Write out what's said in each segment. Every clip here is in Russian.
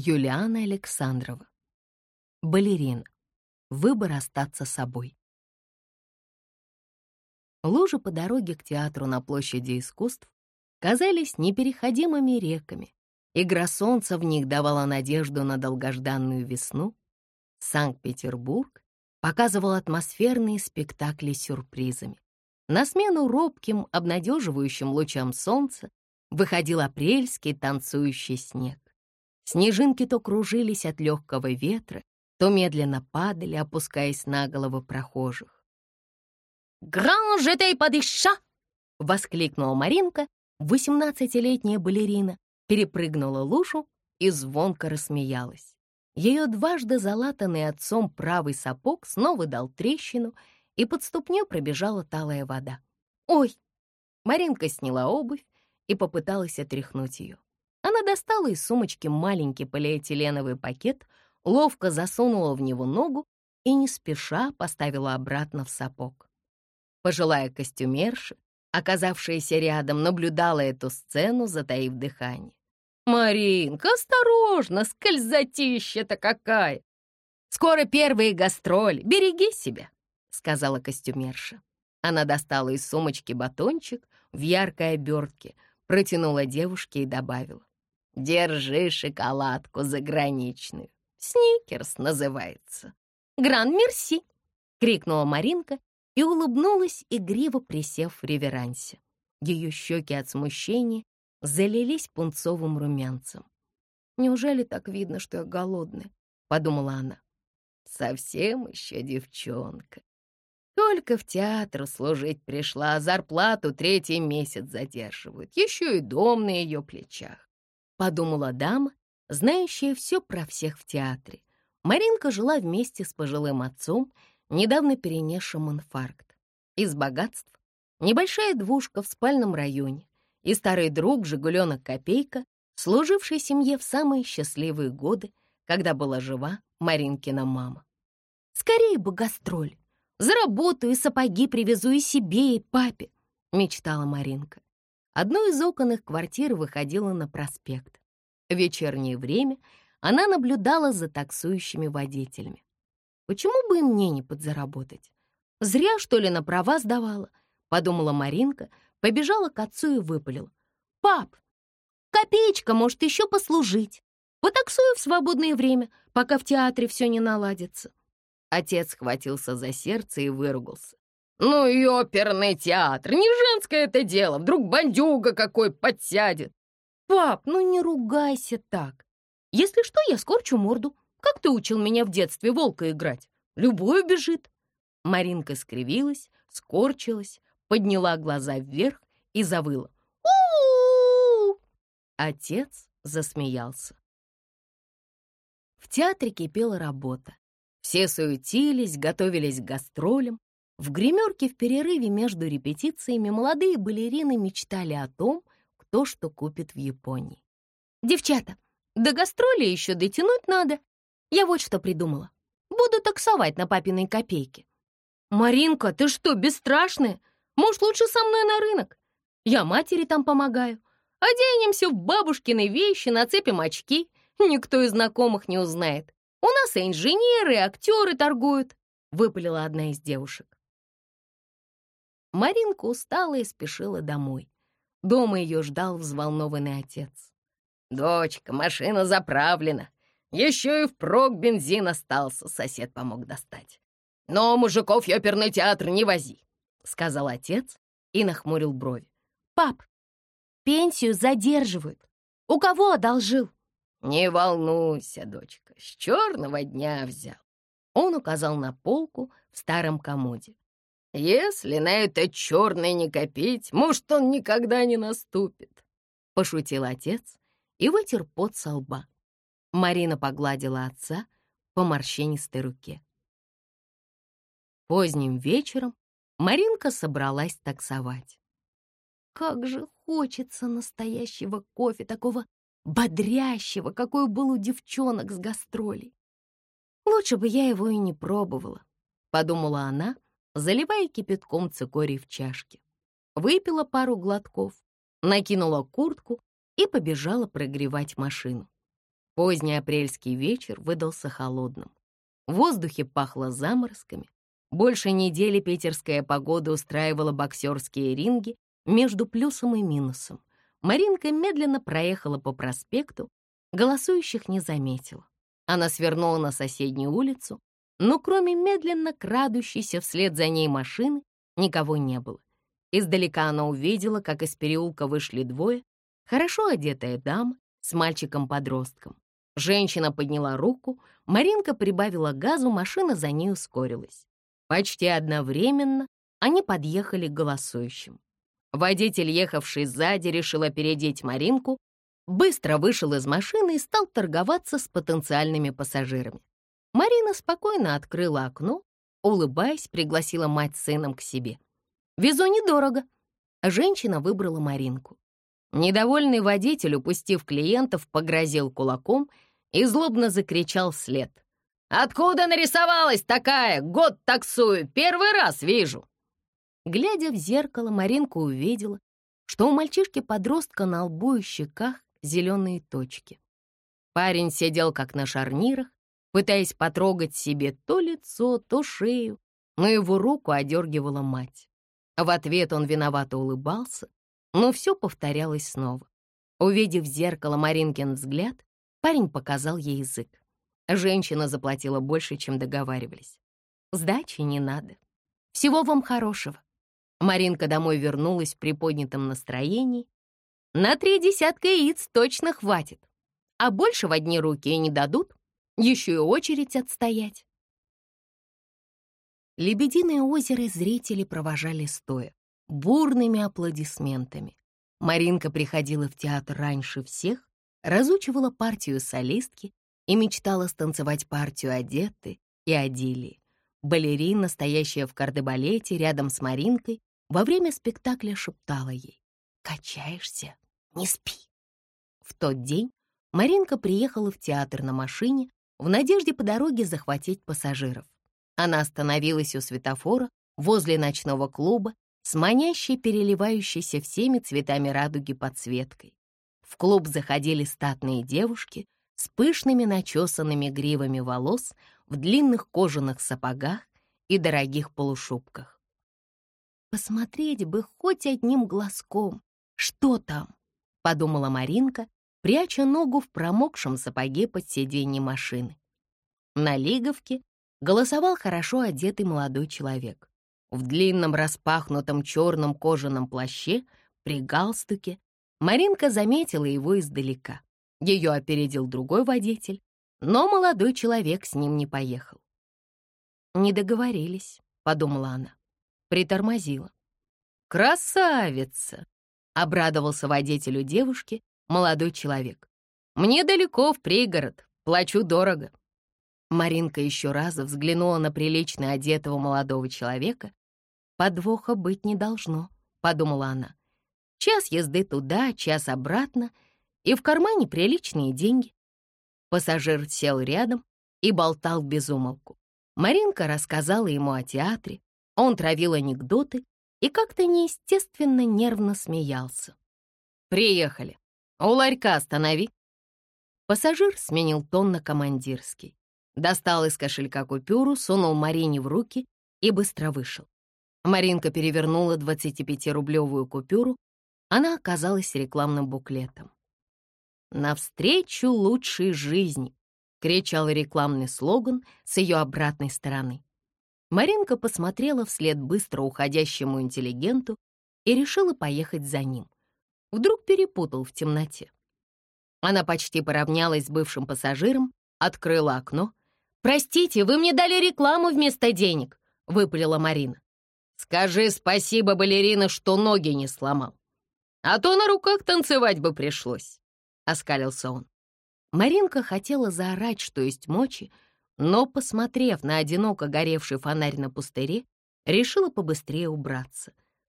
Юлиана Александрова. Балерина. Выбор остаться собой. Лужи по дороге к театру на площади искусств казались непереходимыми реками. Игра солнца в них давала надежду на долгожданную весну. Санкт-Петербург показывал атмосферные спектакли с сюрпризами. На смену робким, обнадеживающим лучам солнца выходил апрельский танцующий снег. Снежинки то кружились от легкого ветра, то медленно падали, опускаясь на головы прохожих. «Гран жетей подыша!» — воскликнула Маринка, восемнадцатилетняя балерина, перепрыгнула лужу и звонко рассмеялась. Ее дважды залатанный отцом правый сапог снова дал трещину, и под ступню пробежала талая вода. «Ой!» Маринка сняла обувь и попыталась отряхнуть ее. Она достала из сумочки маленький полиэтиленовый пакет, ловко засунула в него ногу и не спеша поставила обратно в сапог. Пожилая костюмерша, оказавшаяся рядом, наблюдала эту сцену, затаив дыхание. «Маринка, осторожно, скользотища-то какая! Скоро первые гастроли, береги себя!» — сказала костюмерша. Она достала из сумочки батончик в яркой обертке, протянула девушке и добавила. Держи шоколадку заграничную. Сникерс называется. Гран-мерси!» — крикнула Маринка и улыбнулась, игриво присев в реверансе. Ее щеки от смущения залились пунцовым румянцем. «Неужели так видно, что я голодная?» — подумала она. «Совсем еще девчонка. Только в театр служить пришла, а зарплату третий месяц задерживают. Еще и дом на ее плечах подумала дама, знающая все про всех в театре. Маринка жила вместе с пожилым отцом, недавно перенесшим инфаркт. Из богатств небольшая двушка в спальном районе и старый друг Жигуленок Копейка, служивший семье в самые счастливые годы, когда была жива Маринкина мама. «Скорее бы гастроль! Заработаю и сапоги привезу и себе, и папе!» — мечтала Маринка. Одно из окон их квартиры выходило на проспект. В вечернее время она наблюдала за таксующими водителями. Почему бы мне не подзаработать? Зря, что ли, на права сдавала, подумала Маринка, побежала к отцу и выпалила. «Пап, копеечка может еще послужить. Потаксую в свободное время, пока в театре все не наладится». Отец схватился за сердце и выругался. «Ну и оперный театр, не женское это дело, вдруг бандюга какой подсядет!» «Пап, ну не ругайся так! Если что, я скорчу морду. Как ты учил меня в детстве волка играть? Любой бежит!» Маринка скривилась, скорчилась, подняла глаза вверх и завыла. у, -у, Отец засмеялся. В театре кипела работа. Все суетились, готовились к гастролям, в гримерке в перерыве между репетициями молодые балерины мечтали о том, кто что купит в Японии. «Девчата, до гастроли еще дотянуть надо. Я вот что придумала. Буду таксовать на папиной копейки». «Маринка, ты что, бесстрашная? Может, лучше со мной на рынок? Я матери там помогаю. Оденемся в бабушкины вещи, нацепим очки. Никто из знакомых не узнает. У нас и инженеры, и актеры торгуют», — выпалила одна из девушек. Маринка устала и спешила домой. Дома ее ждал взволнованный отец. «Дочка, машина заправлена. Еще и впрок бензин остался, сосед помог достать. Но мужиков в оперный театр не вози», — сказал отец и нахмурил брови. «Пап, пенсию задерживают. У кого одолжил?» «Не волнуйся, дочка, с черного дня взял». Он указал на полку в старом комоде. Если на это черное не копить, может, он никогда не наступит. Пошутил отец и вытер пот со лба. Марина погладила отца по морщинистой руке. Поздним вечером Маринка собралась таксовать. Как же хочется настоящего кофе, такого бодрящего, какой был у девчонок с гастролей. Лучше бы я его и не пробовала, подумала она, заливая кипятком цикорий в чашке. Выпила пару глотков, накинула куртку и побежала прогревать машину. Поздний апрельский вечер выдался холодным. В воздухе пахло заморозками. Больше недели питерская погода устраивала боксерские ринги между плюсом и минусом. Маринка медленно проехала по проспекту, голосующих не заметила. Она свернула на соседнюю улицу, но кроме медленно крадущейся вслед за ней машины никого не было. Издалека она увидела, как из переулка вышли двое, хорошо одетая дама с мальчиком-подростком. Женщина подняла руку, Маринка прибавила газу, машина за ней ускорилась. Почти одновременно они подъехали к голосующим. Водитель, ехавший сзади, решил опередить Маринку, быстро вышел из машины и стал торговаться с потенциальными пассажирами. Марина спокойно открыла окно, улыбаясь, пригласила мать с сыном к себе. «Везу недорого». Женщина выбрала Маринку. Недовольный водитель, упустив клиентов, погрозил кулаком и злобно закричал вслед. «Откуда нарисовалась такая? Год таксую, первый раз вижу!» Глядя в зеркало, Маринка увидела, что у мальчишки-подростка на лбу и щеках зеленые точки. Парень сидел как на шарнирах, пытаясь потрогать себе то лицо, то шею, но его руку одергивала мать. В ответ он виновато улыбался, но все повторялось снова. Увидев в зеркало Маринкин взгляд, парень показал ей язык. Женщина заплатила больше, чем договаривались. Сдачи не надо. Всего вам хорошего. Маринка домой вернулась в приподнятом настроении. На три десятка яиц точно хватит. А больше в одни руки и не дадут. Еще и очередь отстоять. Лебединое озеро зрители провожали стоя, бурными аплодисментами. Маринка приходила в театр раньше всех, разучивала партию солистки и мечтала станцевать партию Одетты и Адилии. Балерина, стоящая в кардебалете рядом с Маринкой, во время спектакля шептала ей «Качаешься? Не спи!». В тот день Маринка приехала в театр на машине в надежде по дороге захватить пассажиров. Она остановилась у светофора возле ночного клуба с манящей, переливающейся всеми цветами радуги подсветкой. В клуб заходили статные девушки с пышными начесанными гривами волос в длинных кожаных сапогах и дорогих полушубках. «Посмотреть бы хоть одним глазком, что там?» — подумала Маринка, пряча ногу в промокшем сапоге под сиденье машины. На Лиговке голосовал хорошо одетый молодой человек. В длинном распахнутом черном кожаном плаще, при галстуке, Маринка заметила его издалека. Ее опередил другой водитель, но молодой человек с ним не поехал. «Не договорились», — подумала она. Притормозила. «Красавица!» — обрадовался водителю девушки молодой человек. «Мне далеко, в пригород, плачу дорого». Маринка еще раз взглянула на прилично одетого молодого человека. «Подвоха быть не должно», — подумала она. «Час езды туда, час обратно, и в кармане приличные деньги». Пассажир сел рядом и болтал без умолку. Маринка рассказала ему о театре, он травил анекдоты и как-то неестественно нервно смеялся. «Приехали. У ларька останови». Пассажир сменил тон на командирский. Достал из кошелька купюру, сунул Марине в руки и быстро вышел. Маринка перевернула 25-рублевую купюру. Она оказалась рекламным буклетом. «Навстречу лучшей жизни!» — кричал рекламный слоган с ее обратной стороны. Маринка посмотрела вслед быстро уходящему интеллигенту и решила поехать за ним. Вдруг перепутал в темноте. Она почти поравнялась с бывшим пассажиром, открыла окно «Простите, вы мне дали рекламу вместо денег», — выпалила Марина. «Скажи спасибо, балерина, что ноги не сломал. А то на руках танцевать бы пришлось», — оскалился он. Маринка хотела заорать, что есть мочи, но, посмотрев на одиноко горевший фонарь на пустыре, решила побыстрее убраться.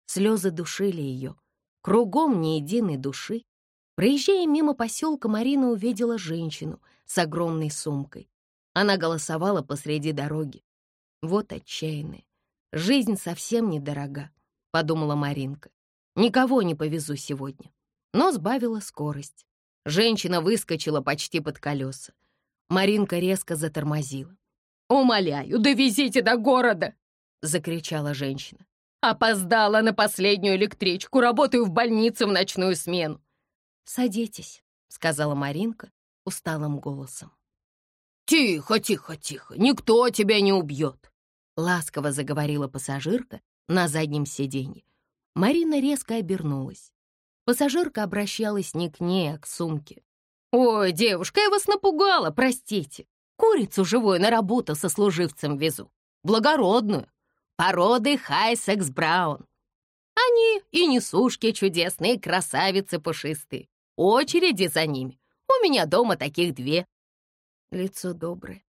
Слезы душили ее. Кругом ни единой души. Проезжая мимо поселка, Марина увидела женщину с огромной сумкой. Она голосовала посреди дороги. Вот отчаянная. Жизнь совсем недорога, подумала Маринка. Никого не повезу сегодня. Но сбавила скорость. Женщина выскочила почти под колеса. Маринка резко затормозила. «Умоляю, довезите до города!» — закричала женщина. «Опоздала на последнюю электричку, работаю в больнице в ночную смену». «Садитесь», — сказала Маринка усталым голосом. «Тихо, тихо, тихо, никто тебя не убьет!» — ласково заговорила пассажирка на заднем сиденье. Марина резко обернулась. Пассажирка обращалась не к ней, а к сумке. «Ой, девушка, я вас напугала, простите. Курицу живую на работу со служивцем везу. Благородную. Породы Хайсекс Браун. Они и несушки чудесные, красавицы пушистые. Очереди за ними. У меня дома таких две. Лицо доброе,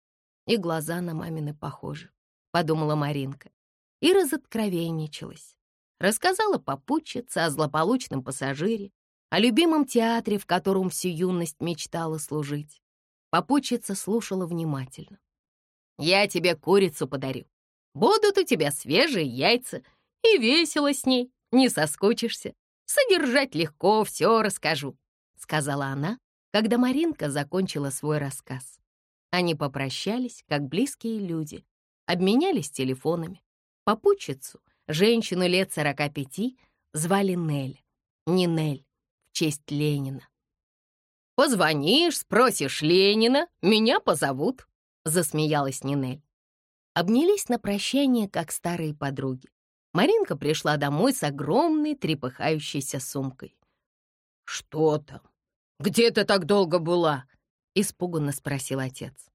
и глаза на мамины похожи, подумала Маринка. И разоткровенничалась. Рассказала попутчице о злополучном пассажире, о любимом театре, в котором всю юность мечтала служить. Попутчица слушала внимательно. «Я тебе курицу подарю. Будут у тебя свежие яйца, и весело с ней, не соскучишься. Содержать легко, все расскажу», — сказала она, когда Маринка закончила свой рассказ. Они попрощались, как близкие люди, обменялись телефонами. Попутчицу, женщину лет сорока пяти, звали Нель. Не Нель, в честь Ленина. «Позвонишь, спросишь Ленина, меня позовут», — засмеялась Нинель. Обнялись на прощание, как старые подруги. Маринка пришла домой с огромной трепыхающейся сумкой. «Что там? Где ты так долго была?» — испуганно спросил отец.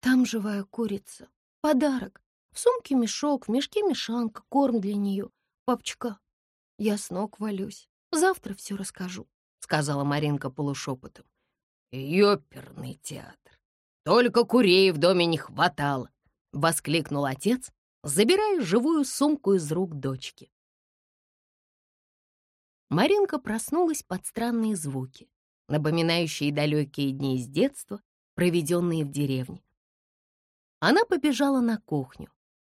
«Там живая курица. Подарок. В сумке мешок, в мешке мешанка, корм для нее. Папочка, я с ног валюсь. Завтра все расскажу», — сказала Маринка полушепотом. «Ёперный театр! Только курей в доме не хватало!» — воскликнул отец, забирая живую сумку из рук дочки. Маринка проснулась под странные звуки напоминающие далекие дни из детства, проведенные в деревне. Она побежала на кухню.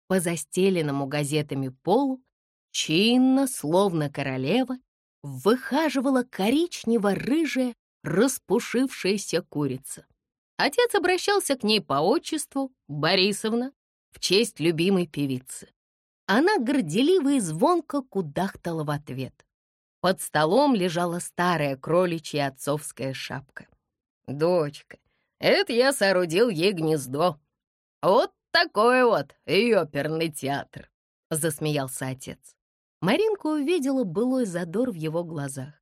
По застеленному газетами полу, чинно, словно королева, выхаживала коричнево-рыжая, распушившаяся курица. Отец обращался к ней по отчеству Борисовна в честь любимой певицы. Она горделиво и звонко кудахтала в ответ. Под столом лежала старая кроличья отцовская шапка. «Дочка, это я соорудил ей гнездо. Вот такой вот и оперный театр», — засмеялся отец. Маринка увидела былой задор в его глазах.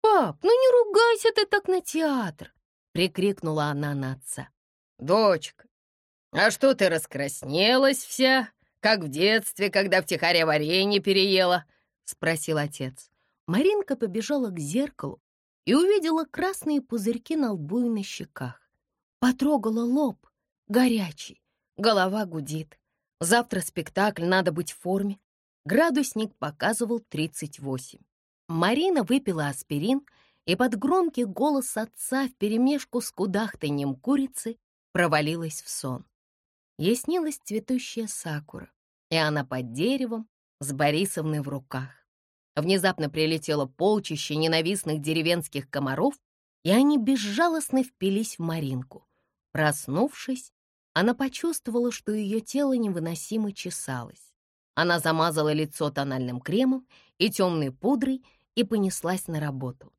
«Пап, ну не ругайся ты так на театр!» — прикрикнула она на отца. «Дочка, а что ты раскраснелась вся, как в детстве, когда втихаря варенье переела?» — спросил отец. Маринка побежала к зеркалу и увидела красные пузырьки на лбу и на щеках. Потрогала лоб, горячий, голова гудит. Завтра спектакль, надо быть в форме. Градусник показывал 38. Марина выпила аспирин и под громкий голос отца вперемешку с кудахтаньем курицы провалилась в сон. Ей снилась цветущая сакура, и она под деревом с Борисовной в руках. Внезапно прилетело полчище ненавистных деревенских комаров, и они безжалостно впились в Маринку. Проснувшись, она почувствовала, что ее тело невыносимо чесалось. Она замазала лицо тональным кремом и темной пудрой и понеслась на работу.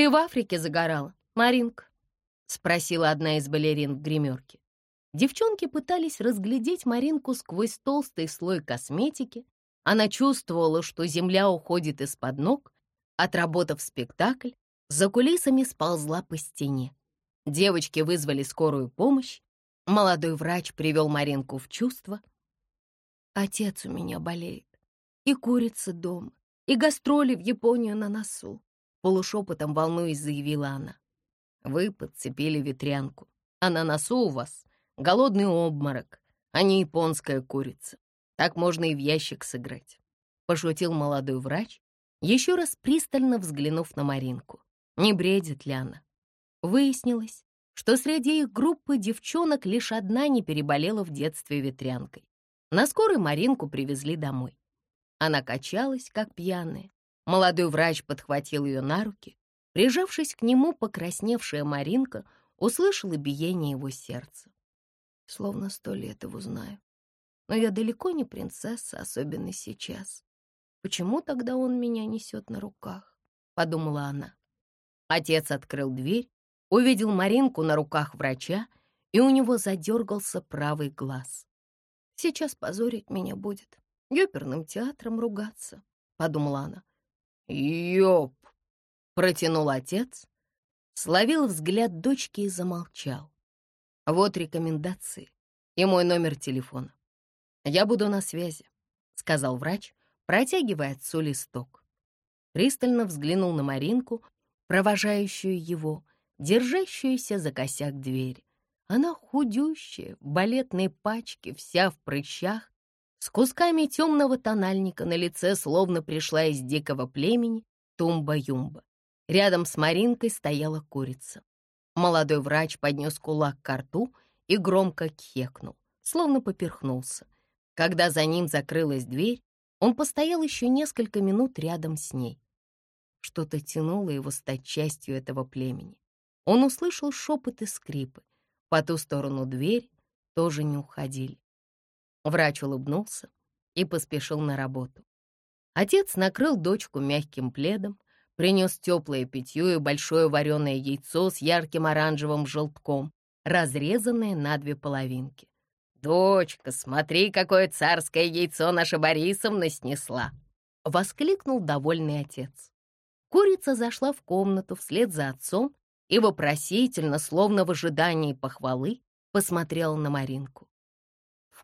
«Ты в Африке загорала, Маринка?» — спросила одна из балерин в гримерке. Девчонки пытались разглядеть Маринку сквозь толстый слой косметики, она чувствовала, что земля уходит из-под ног. Отработав спектакль, за кулисами сползла по стене. Девочки вызвали скорую помощь. Молодой врач привел Маринку в чувство. «Отец у меня болеет, и курица дома, и гастроли в Японию на носу», полушепотом волнуясь заявила она. «Вы подцепили ветрянку, а на носу у вас голодный обморок, а не японская курица. Так можно и в ящик сыграть», — пошутил молодой врач, еще раз пристально взглянув на Маринку. Не бредит ли она? Выяснилось, что среди их группы девчонок лишь одна не переболела в детстве ветрянкой. На скорой Маринку привезли домой. Она качалась, как пьяная. Молодой врач подхватил ее на руки. Прижавшись к нему, покрасневшая Маринка услышала биение его сердца. Словно сто лет его знаю. Но я далеко не принцесса, особенно сейчас. Почему тогда он меня несет на руках? Подумала она. Отец открыл дверь, увидел Маринку на руках врача, и у него задергался правый глаз. Сейчас позорить меня будет, ёперным театром ругаться, подумала она. Ёп! Протянул отец, словил взгляд дочки и замолчал. Вот рекомендации и мой номер телефона. Я буду на связи, сказал врач, протягивая отцу листок. Пристально взглянул на Маринку, провожающую его, держащуюся за косяк двери. Она худющая, в балетной пачке, вся в прыщах, с кусками темного тональника на лице, словно пришла из дикого племени Тумба-Юмба. Рядом с Маринкой стояла курица. Молодой врач поднес кулак к рту и громко кхекнул, словно поперхнулся. Когда за ним закрылась дверь, он постоял еще несколько минут рядом с ней. Что-то тянуло его стать частью этого племени. Он услышал шепот и скрипы. По ту сторону двери тоже не уходили. Врач улыбнулся и поспешил на работу. Отец накрыл дочку мягким пледом, принес теплое питье и большое вареное яйцо с ярким оранжевым желтком, разрезанное на две половинки. «Дочка, смотри, какое царское яйцо наша Борисовна снесла!» — воскликнул довольный отец. Курица зашла в комнату вслед за отцом и вопросительно, словно в ожидании похвалы, посмотрела на Маринку.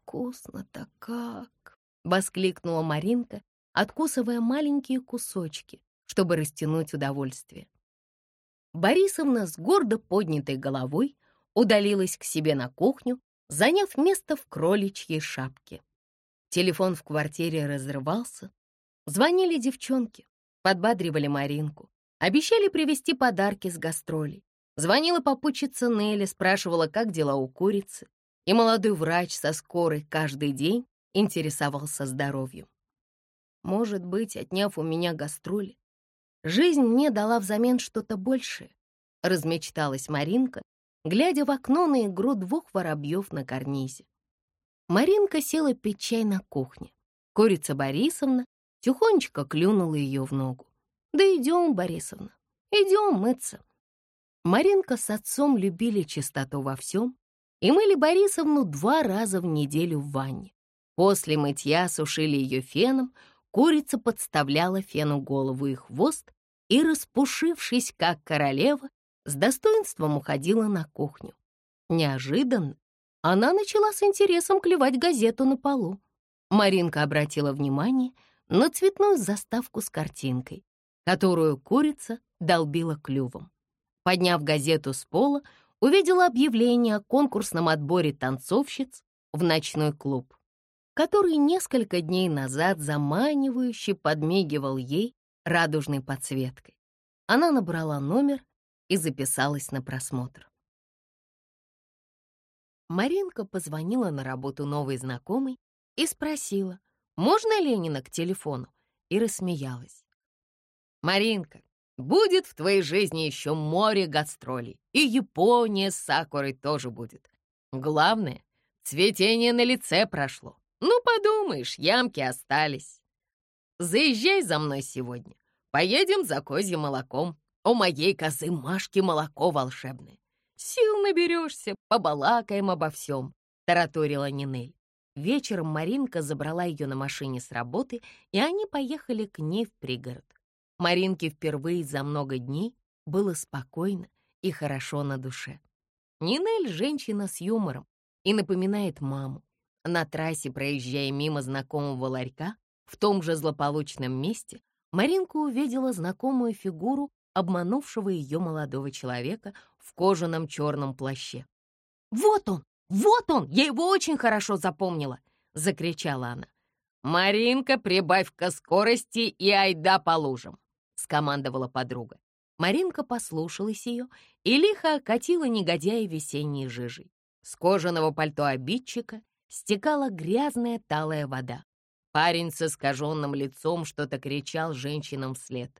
«Вкусно-то как!» — воскликнула Маринка, откусывая маленькие кусочки, чтобы растянуть удовольствие. Борисовна с гордо поднятой головой удалилась к себе на кухню, заняв место в кроличьей шапке. Телефон в квартире разрывался. Звонили девчонки, подбадривали Маринку, обещали привезти подарки с гастролей. Звонила попутчица Нелли, спрашивала, как дела у курицы, и молодой врач со скорой каждый день интересовался здоровьем. Может быть, отняв у меня гастроли, Жизнь мне дала взамен что-то большее, размечталась Маринка, глядя в окно на игру двух воробьев на карнизе. Маринка села пить чай на кухне. Курица Борисовна тихонечко клюнула ее в ногу. «Да идем, Борисовна, идем мыться». Маринка с отцом любили чистоту во всем и мыли Борисовну два раза в неделю в ванне. После мытья сушили ее феном, курица подставляла фену голову и хвост, и, распушившись как королева, с достоинством уходила на кухню. Неожиданно она начала с интересом клевать газету на полу. Маринка обратила внимание на цветную заставку с картинкой, которую курица долбила клювом. Подняв газету с пола, увидела объявление о конкурсном отборе танцовщиц в ночной клуб, который несколько дней назад заманивающе подмигивал ей радужной подсветкой. Она набрала номер и записалась на просмотр. Маринка позвонила на работу новой знакомой и спросила, можно Ленина к телефону, и рассмеялась. «Маринка, будет в твоей жизни еще море гастролей, и Япония с Сакурой тоже будет. Главное, цветение на лице прошло. Ну, подумаешь, ямки остались. Заезжай за мной сегодня. Поедем за козьим молоком. У моей козы Машки молоко волшебное. Сил наберешься, побалакаем обо всем», — тараторила Нинель. Вечером Маринка забрала ее на машине с работы, и они поехали к ней в пригород. Маринке впервые за много дней было спокойно и хорошо на душе. Нинель — женщина с юмором и напоминает маму. На трассе, проезжая мимо знакомого ларька, в том же злополучном месте, Маринка увидела знакомую фигуру обманувшего ее молодого человека в кожаном черном плаще. «Вот он! Вот он! Я его очень хорошо запомнила!» — закричала она. «Маринка, прибавь-ка скорости и айда по лужам!» — скомандовала подруга. Маринка послушалась ее и лихо окатила негодяя весенней жижей. С кожаного пальто обидчика стекала грязная талая вода. Парень с искаженным лицом что-то кричал женщинам вслед.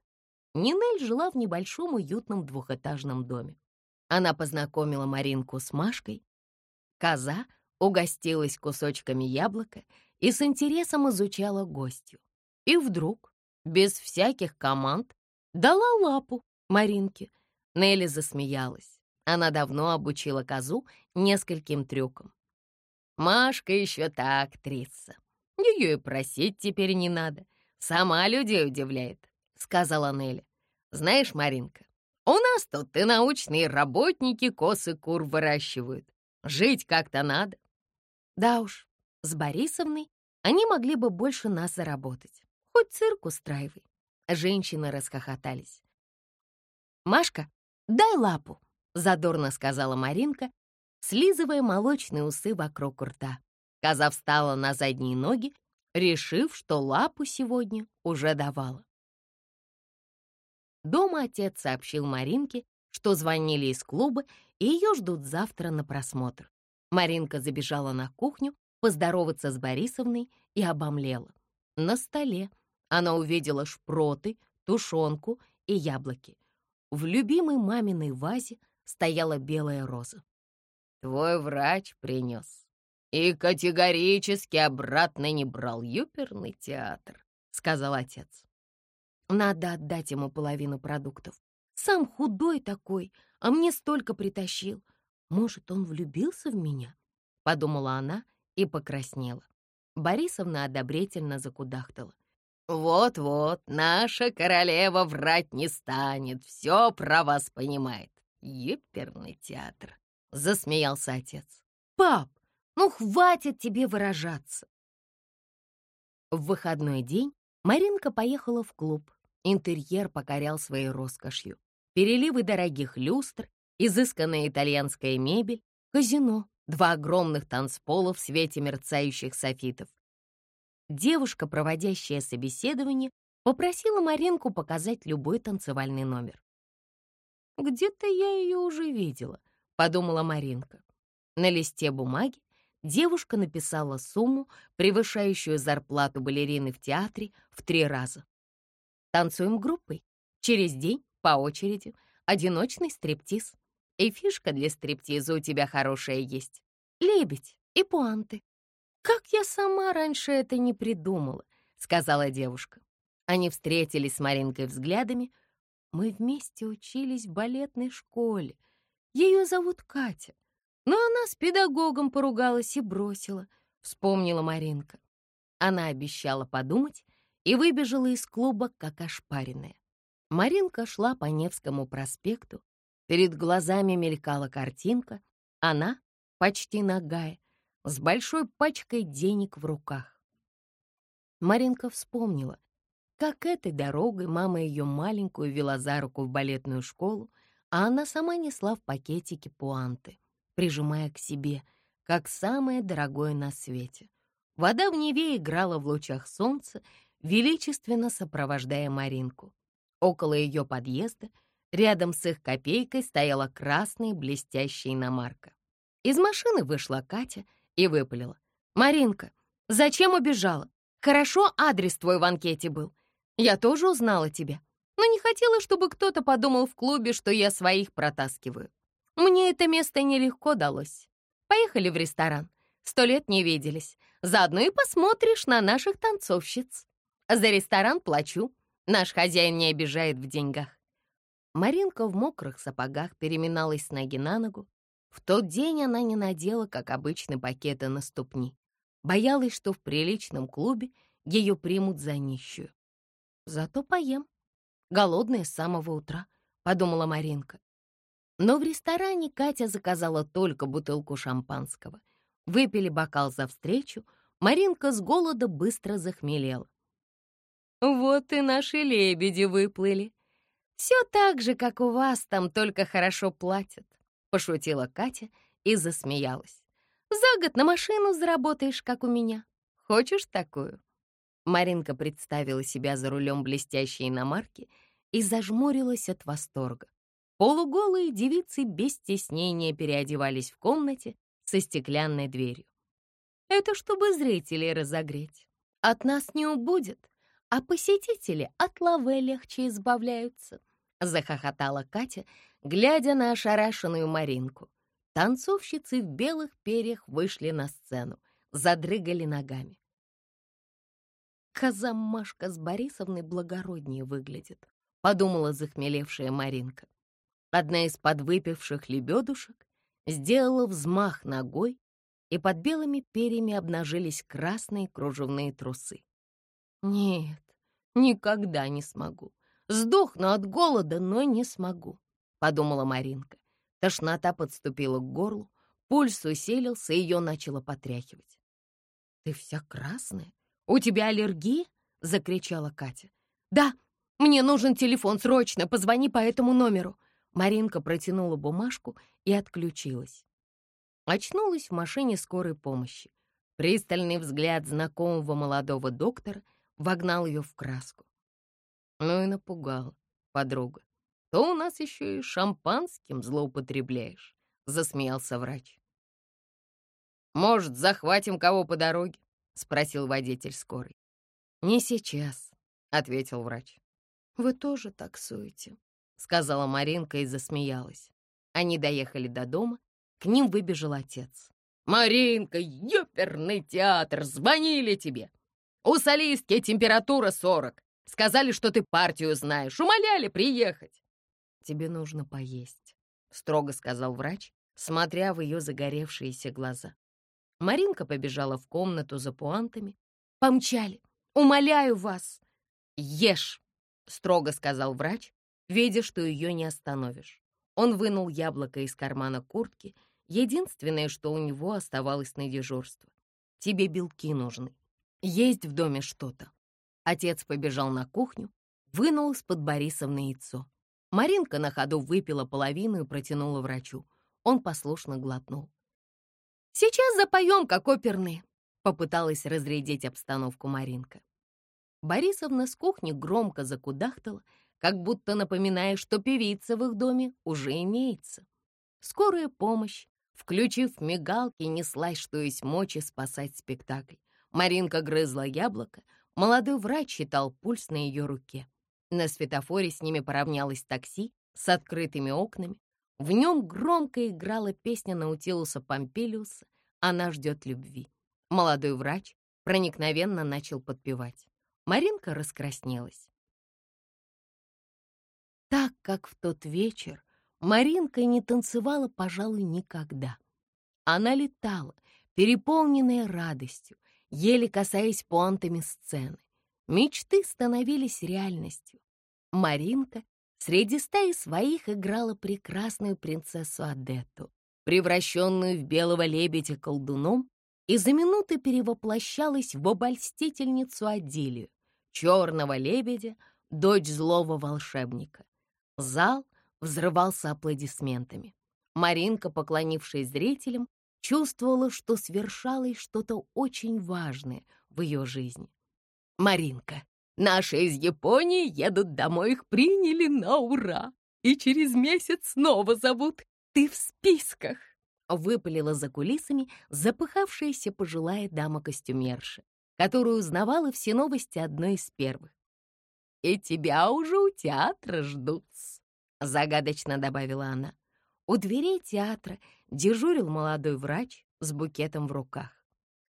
Нинель жила в небольшом уютном двухэтажном доме. Она познакомила Маринку с Машкой. Коза угостилась кусочками яблока и с интересом изучала гостью. И вдруг, без всяких команд, дала лапу Маринке. Нелли засмеялась. Она давно обучила козу нескольким трюкам. Машка еще та актриса. Ее и просить теперь не надо. Сама людей удивляет, — сказала Нелли. Знаешь, Маринка, у нас тут и научные работники косы кур выращивают. Жить как-то надо. Да уж, с Борисовной они могли бы больше нас заработать. Хоть цирк устраивай. Женщины расхохотались. «Машка, дай лапу», — задорно сказала Маринка, слизывая молочные усы вокруг рта. Коза встала на задние ноги, решив, что лапу сегодня уже давала. Дома отец сообщил Маринке, что звонили из клуба, и ее ждут завтра на просмотр. Маринка забежала на кухню поздороваться с Борисовной и обомлела. На столе она увидела шпроты, тушенку и яблоки. В любимой маминой вазе стояла белая роза. «Твой врач принес. И категорически обратно не брал юперный театр», — сказал отец. «Надо отдать ему половину продуктов. Сам худой такой, а мне столько притащил. Может, он влюбился в меня?» — подумала она и покраснела. Борисовна одобрительно закудахтала. «Вот-вот, наша королева врать не станет, все про вас понимает. Еперный театр», — засмеялся отец. «Пап, ну хватит тебе выражаться!» В выходной день Маринка поехала в клуб. Интерьер покорял своей роскошью. Переливы дорогих люстр, изысканная итальянская мебель, казино, два огромных танцпола в свете мерцающих софитов. Девушка, проводящая собеседование, попросила Маринку показать любой танцевальный номер. «Где-то я ее уже видела», — подумала Маринка. На листе бумаги девушка написала сумму, превышающую зарплату балерины в театре в три раза. «Танцуем группой. Через день, по очереди, одиночный стриптиз. И фишка для стриптиза у тебя хорошая есть. Лебедь и пуанты. «Как я сама раньше это не придумала», — сказала девушка. Они встретились с Маринкой взглядами. «Мы вместе учились в балетной школе. Ее зовут Катя. Но она с педагогом поругалась и бросила», — вспомнила Маринка. Она обещала подумать и выбежала из клуба, как ошпаренная. Маринка шла по Невскому проспекту. Перед глазами мелькала картинка. Она, почти нагая, с большой пачкой денег в руках. Маринка вспомнила, как этой дорогой мама ее маленькую вела за руку в балетную школу, а она сама несла в пакетике пуанты, прижимая к себе, как самое дорогое на свете. Вода в Неве играла в лучах солнца, величественно сопровождая Маринку. Около ее подъезда, рядом с их копейкой, стояла красная блестящая иномарка. Из машины вышла Катя и выпалила. «Маринка, зачем убежала? Хорошо адрес твой в анкете был. Я тоже узнала тебя, но не хотела, чтобы кто-то подумал в клубе, что я своих протаскиваю. Мне это место нелегко далось. Поехали в ресторан. Сто лет не виделись. Заодно и посмотришь на наших танцовщиц. За ресторан плачу. Наш хозяин не обижает в деньгах». Маринка в мокрых сапогах переминалась с ноги на ногу, в тот день она не надела, как обычно, пакеты на ступни. Боялась, что в приличном клубе ее примут за нищую. Зато поем. Голодная с самого утра, подумала Маринка. Но в ресторане Катя заказала только бутылку шампанского. Выпили бокал за встречу. Маринка с голода быстро захмелела. «Вот и наши лебеди выплыли. Все так же, как у вас, там только хорошо платят. — пошутила Катя и засмеялась. «За год на машину заработаешь, как у меня. Хочешь такую?» Маринка представила себя за рулем блестящей иномарки и зажмурилась от восторга. Полуголые девицы без стеснения переодевались в комнате со стеклянной дверью. «Это чтобы зрителей разогреть. От нас не убудет, а посетители от лавы легче избавляются», — захохотала Катя, глядя на ошарашенную Маринку. Танцовщицы в белых перьях вышли на сцену, задрыгали ногами. «Казамашка с Борисовной благороднее выглядит», — подумала захмелевшая Маринка. Одна из подвыпивших лебедушек сделала взмах ногой, и под белыми перьями обнажились красные кружевные трусы. «Нет, никогда не смогу. Сдохну от голода, но не смогу», — подумала Маринка. Тошнота подступила к горлу, пульс усилился, и ее начало потряхивать. «Ты вся красная? У тебя аллергия?» — закричала Катя. «Да, мне нужен телефон, срочно, позвони по этому номеру». Маринка протянула бумажку и отключилась. Очнулась в машине скорой помощи. Пристальный взгляд знакомого молодого доктора вогнал ее в краску. Ну и напугала подруга. То у нас еще и шампанским злоупотребляешь, засмеялся врач. Может, захватим кого по дороге? спросил водитель скорой. Не сейчас, ответил врач. Вы тоже таксуете, сказала Маринка и засмеялась. Они доехали до дома, к ним выбежал отец. «Маринка, ёперный театр, звонили тебе! У солистки температура сорок. Сказали, что ты партию знаешь, умоляли приехать!» «Тебе нужно поесть», — строго сказал врач, смотря в ее загоревшиеся глаза. Маринка побежала в комнату за пуантами. «Помчали! Умоляю вас!» «Ешь!» — строго сказал врач, видя, что ее не остановишь. Он вынул яблоко из кармана куртки, единственное, что у него оставалось на дежурство. «Тебе белки нужны. Есть в доме что-то». Отец побежал на кухню, вынул из-под Борисовны яйцо. Маринка на ходу выпила половину и протянула врачу. Он послушно глотнул. «Сейчас запоем, как оперные», — попыталась разрядить обстановку Маринка. Борисовна с кухни громко закудахтала, как будто напоминая, что певица в их доме уже имеется. Скорая помощь, включив мигалки, неслась, что есть мочи спасать спектакль. Маринка грызла яблоко, молодой врач считал пульс на ее руке. На светофоре с ними поравнялось такси с открытыми окнами. В нем громко играла песня Наутилуса Помпилиуса «Она ждет любви». Молодой врач проникновенно начал подпевать. Маринка раскраснелась. Так как в тот вечер Маринка не танцевала, пожалуй, никогда. Она летала, переполненная радостью, еле касаясь пуантами сцены. Мечты становились реальностью. Маринка среди стаи своих играла прекрасную принцессу Адетту, превращенную в белого лебедя колдуном, и за минуты перевоплощалась в обольстительницу Адилию, черного лебедя, дочь злого волшебника. Зал взрывался аплодисментами. Маринка, поклонившись зрителям, чувствовала, что свершалось что-то очень важное в ее жизни. Маринка, наши из Японии едут домой, их приняли на ура. И через месяц снова зовут. Ты в списках. Выпалила за кулисами запыхавшаяся пожилая дама-костюмерша, которую узнавала все новости одной из первых. «И тебя уже у театра ждут», — загадочно добавила она. У дверей театра дежурил молодой врач с букетом в руках.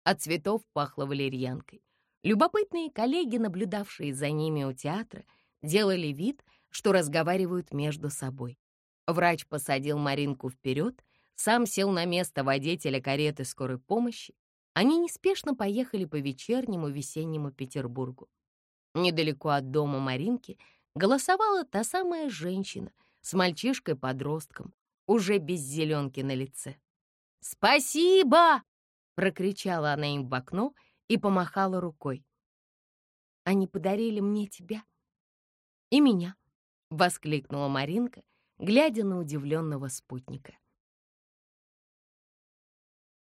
От цветов пахло валерьянкой. Любопытные коллеги, наблюдавшие за ними у театра, делали вид, что разговаривают между собой. Врач посадил Маринку вперед, сам сел на место водителя кареты скорой помощи. Они неспешно поехали по вечернему весеннему Петербургу. Недалеко от дома Маринки голосовала та самая женщина с мальчишкой-подростком, уже без зеленки на лице. «Спасибо!» — прокричала она им в окно — и помахала рукой. «Они подарили мне тебя и меня», — воскликнула Маринка, глядя на удивленного спутника.